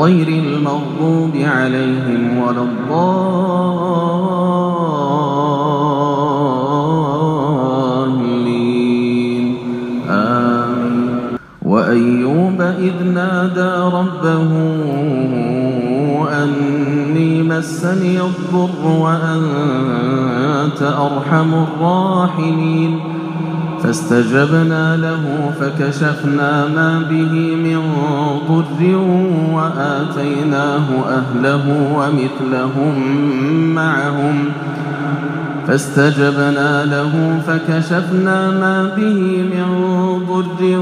غير المغضوب عليهم ولا الضالين. آمين. وأيوب إذ نادى ربه أني مسني الضر وأنت أرحم الراحمين. فاستجبنا له فكشفنا ما به من ضر وآتيناه أهله ومثلهم معهم. فاستجبنا له فكشفنا ما به من ضر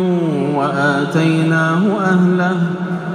وآتيناه أهله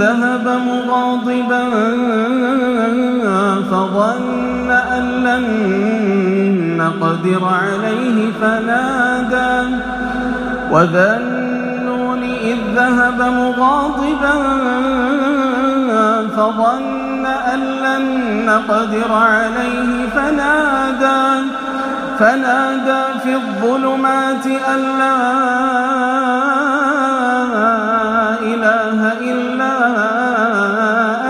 ذهب مغاضبا فظن أن لن نقدر عليه فنادى. وذا النون إذ ذهب مغاضبا فظن أن لن نقدر عليه فنادى. فنادى في الظلمات أن لا إله إلا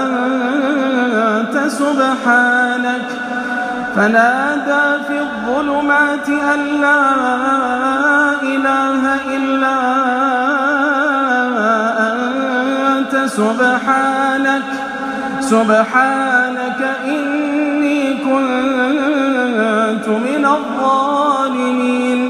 أنت سبحانك. فنادى في الظلمات أن لا إله إلا أنت سبحانك. سبحانك إني كنت من الظالمين.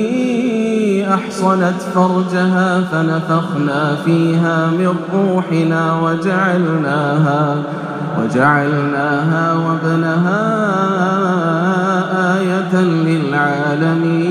أحصنت فرجها فنفخنا فيها من روحنا وجعلناها وجعلناها وابنها آية للعالمين.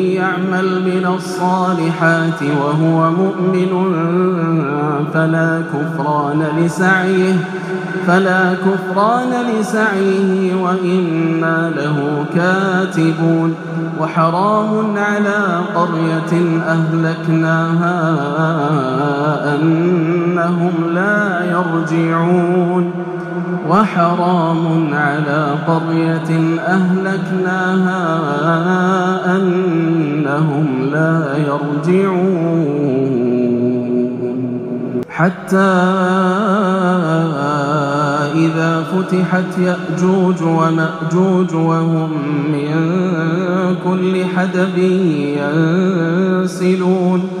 يعمل من الصالحات وهو مؤمن فلا كفران لسعيه فلا كفران لسعيه وإنا له كاتبون. وحرام على قرية أهلكناها أنهم لا يرجعون. وحرام على قرية أهلكناها أنهم لا يرجعون. حتى إذا فتحت يأجوج ومأجوج وهم من كل حدب ينسلون.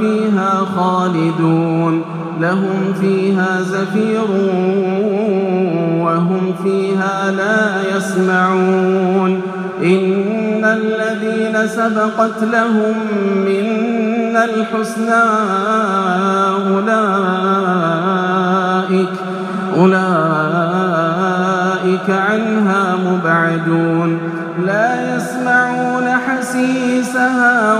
فيها خالدون. لهم فيها زفير وهم فيها لا يسمعون. إن الذين سبقت لهم منا الحسنى أولئك أولئك عنها مبعدون. لا يسمعون حسيسها